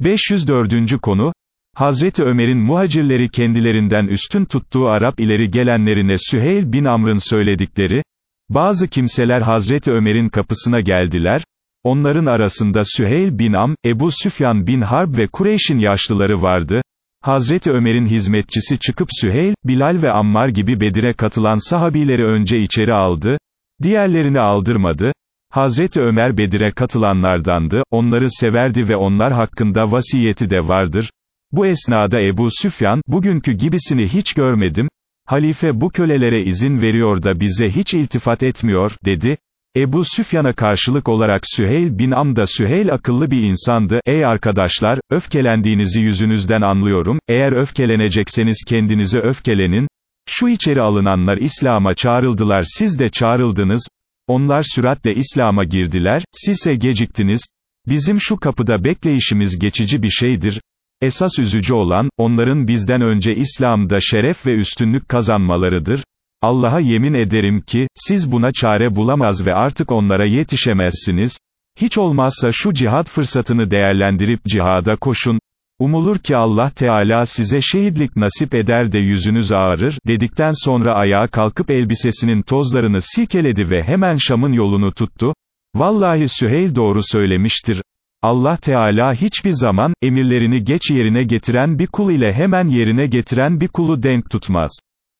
504. konu, Hazreti Ömer'in muhacirleri kendilerinden üstün tuttuğu Arap ileri gelenlerine Süheyl bin Amr'ın söyledikleri, bazı kimseler Hazreti Ömer'in kapısına geldiler, onların arasında Süheyl bin Am, Ebu Süfyan bin Harb ve Kureyş'in yaşlıları vardı, Hazreti Ömer'in hizmetçisi çıkıp Süheyl, Bilal ve Ammar gibi Bedir'e katılan sahabileri önce içeri aldı, diğerlerini aldırmadı, Hazreti Ömer Bedir'e katılanlardandı, onları severdi ve onlar hakkında vasiyeti de vardır. Bu esnada Ebu Süfyan, bugünkü gibisini hiç görmedim, halife bu kölelere izin veriyor da bize hiç iltifat etmiyor, dedi. Ebu Süfyan'a karşılık olarak Süheyl bin Amda Süheyl akıllı bir insandı, ey arkadaşlar, öfkelendiğinizi yüzünüzden anlıyorum, eğer öfkelenecekseniz kendinize öfkelenin, şu içeri alınanlar İslam'a çağrıldılar siz de çağrıldınız, onlar süratle İslam'a girdiler, sizse geciktiniz, bizim şu kapıda bekleyişimiz geçici bir şeydir, esas üzücü olan, onların bizden önce İslam'da şeref ve üstünlük kazanmalarıdır, Allah'a yemin ederim ki, siz buna çare bulamaz ve artık onlara yetişemezsiniz, hiç olmazsa şu cihat fırsatını değerlendirip cihada koşun, Umulur ki Allah Teala size şehitlik nasip eder de yüzünüz ağrır, dedikten sonra ayağa kalkıp elbisesinin tozlarını silkeledi ve hemen Şam'ın yolunu tuttu. Vallahi Süheyl doğru söylemiştir. Allah Teala hiçbir zaman, emirlerini geç yerine getiren bir kul ile hemen yerine getiren bir kulu denk tutmaz.